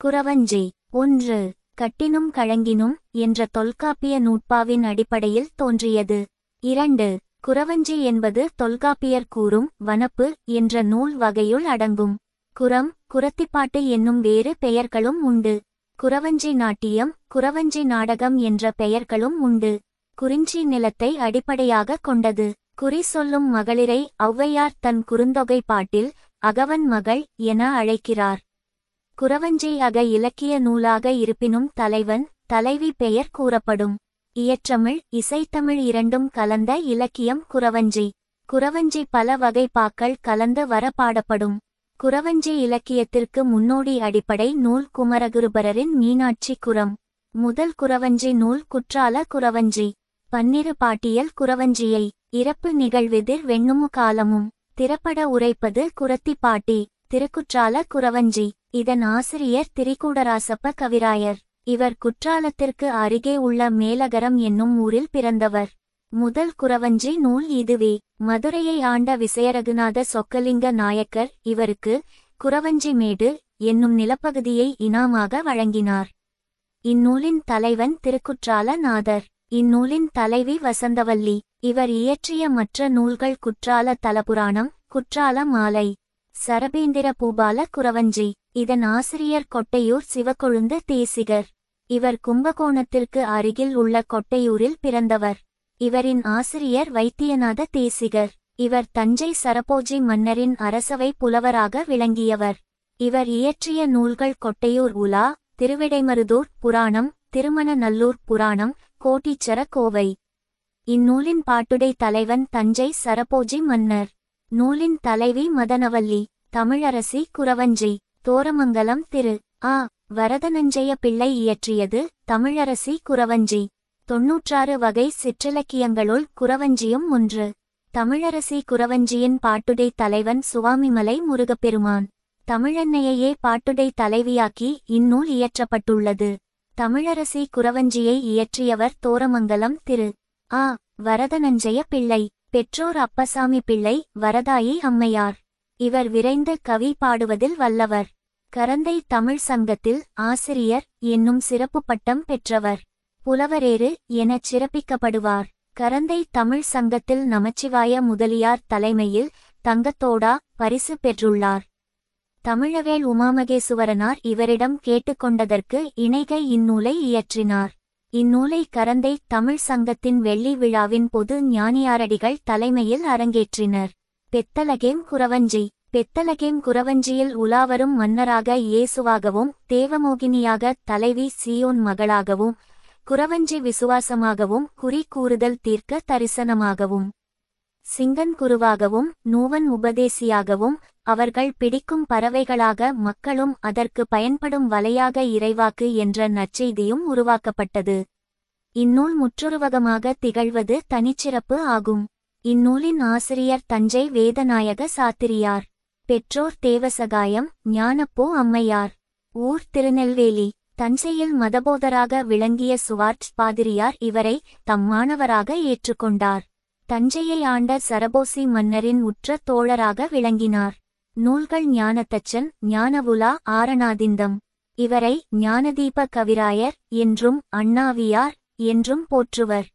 குறவஞ்சி ஒன்று கட்டினும் கழங்கினும் என்ற தொல்காப்பிய நூட்பாவின் அடிப்படையில் தோன்றியது. இரண்டு குறவஞ்சி என்பது தொல்காப்பியர் கூறும் வனப்பு என்ற நூல் வகையுள் அடங்கும். குரம் குரத்திப்பாட்டு என்னும் வேறு பெயர்களும் உண்டு. குறவஞ்சி நாட்டியம் குறவஞ்சி நாடகம் என்ற பெயர்களும் உண்டு. குறிஞ்சி நிலத்தை அடிப்படையாக கொண்டது. குறி சொல்லும் மகளிரை ஔவையார் தன் குறுந்தொகை பாட்டில் அகவன் மகள் என அழைக்கிறார். குறவஞ்சி அக இலக்கிய நூலாக இருப்பினும் தலைவன் தலைவி பெயர் கூறப்படும். இயற்றமிழ் இசைத்தமிழ் இரண்டும் கலந்த இலக்கியம் குறவஞ்சி குறவஞ்சி பல வகைப்பாக்கள் கலந்து வர பாடப்படும் குறவஞ்சி இலக்கியத்திற்கு முன்னோடி அடிப்படை நூல் குமரகுருபரரின் மீனாட்சி குரம். முதல் குறவஞ்சி நூல் குற்றால குறவஞ்சி பன்னிரு பாட்டியல் குறவஞ்சியை இறப்பு நிகழ்வெதிர் வெண்ணுமு காலமும் திறப்பட உரைப்பது குரத்தி பாட்டி. திருக்குற்றால குறவஞ்சி இதன் ஆசிரியர் திரிகூடராசப்ப கவிராயர். இவர் குற்றாலத்திற்கு அருகே உள்ள மேலகரம் என்னும் ஊரில் பிறந்தவர். முதல் குறவஞ்சி நூல் இதுவே. மதுரையை ஆண்ட விசயரகுநாத சொக்கலிங்க நாயக்கர் இவருக்கு குறவஞ்சி மேடு என்னும் நிலப்பகுதியை இனாமாக வழங்கினார். இந்நூலின் தலைவன் திருக்குற்றால நாதர் இந்நூலின் தலைவி வசந்தவல்லி. இவர் இயற்றிய மற்ற நூல்கள் குற்றால தலபுராணம் குற்றால மாலை. சரபேந்திர பூபால குரவஞ்சி இதன் ஆசிரியர் கொட்டையூர் சிவக்கொழுந்து தேசிகர். இவர் கும்பகோணத்திற்கு அருகில் உள்ள கொட்டையூரில் பிறந்தவர். இவரின் ஆசிரியர் வைத்தியநாத தேசிகர். இவர் தஞ்சை சரபோஜி மன்னரின் அரசவை புலவராக விளங்கியவர். இவர் இயற்றிய நூல்கள் கொட்டையூர் உலா திருவிடைமருதூர் புராணம் திருமணநல்லூர் புராணம் கோட்டீச்சர கோவை. இந்நூலின் பாட்டுடை தலைவன் தஞ்சை சரபோஜி மன்னர். நூலின் தலைவி மதனவல்லி தமிழரசி குரவஞ்சி தோரமங்கலம் திரு. ஆ. வரதநஞ்சய பிள்ளை இயற்றியது தமிழரசி குறவஞ்சி தொன்னூற்றாறு வகை சிற்றிலக்கியங்களுள் குரவஞ்சியும் ஒன்று. தமிழரசி குரவஞ்சியின் பாட்டுடை தலைவன் சுவாமிமலை முருகப்பெருமான். தமிழன்னையையே பாட்டுடை தலைவியாக்கி இந்நூல் இயற்றப்பட்டுள்ளது. தமிழரசி குரவஞ்சியை இயற்றியவர் தோரமங்கலம் திரு. ஆ. வரதநஞ்சய பிள்ளை. பெற்றோர் அப்பசாமி பிள்ளை வரதாயி அம்மையார். இவர் விரைந்து கவி பாடுவதில் வல்லவர். கரந்தை தமிழ் சங்கத்தில் ஆசிரியர் என்னும் சிறப்பு பட்டம் பெற்றவர். புலவரேறு எனச் சிறப்பிக்கப்படுவார். கரந்தை தமிழ் சங்கத்தில் நமச்சிவாய முதலியார் தலைமையில் தங்கத்தோடா பரிசு பெற்றுள்ளார். தமிழவேல் உமாமகேசுவரனார் இவரிடம் கேட்டுக்கொண்டதற்கு இணைகை இந்நூலை இயற்றினார். இந்நூலை கரந்தை தமிழ் சங்கத்தின் வெள்ளி விழாவின் பொது ஞானியாரடிகள் தலைமையில் அரங்கேற்றினர். பெத்தலகேம் குறவஞ்சி பெத்தலகேம் குரவஞ்சியில் உலாவரும் மன்னராக இயேசுவாகவும் தேவமோகினியாக தலைவி சியோன் மகளாகவும் குறவஞ்சி விசுவாசமாகவும் குறி கூறுதல் தீர்க்க தரிசனமாகவும். சிங்கன் குருவாகவும் நூவன் உபதேசியாகவும் அவர்கள் பிடிக்கும் பறவைகளாக மக்களும் அதற்கு பயன்படும் வலையாக இறைவாக்கு என்ற நற்செய்தியும் உருவாக்கப்பட்டது. இந்நூல் முற்றுருவகமாக திகழ்வது தனிச்சிறப்பு ஆகும். இந்நூலின் ஆசிரியர் தஞ்சை வேதநாயக சாத்திரியார். பெற்றோர் தேவசகாயம் ஞானப்போ அம்மையார். ஊர் திருநெல்வேலி. தஞ்சையில் மதபோதராக விளங்கிய சுவார்ட் பாதிரியார் இவரை தம் மாணவராக ஏற்றுக்கொண்டார். தஞ்சையை ஆண்ட சரபோசி மன்னரின் உற்ற தோழராக விளங்கினார். நூல்கள் ஞானத்தச்சன் ஞானவுலா ஆரணாதிந்தம். இவரை ஞானதீப கவிராயர் என்றும் அண்ணாவியார் என்றும் போற்றுவர்.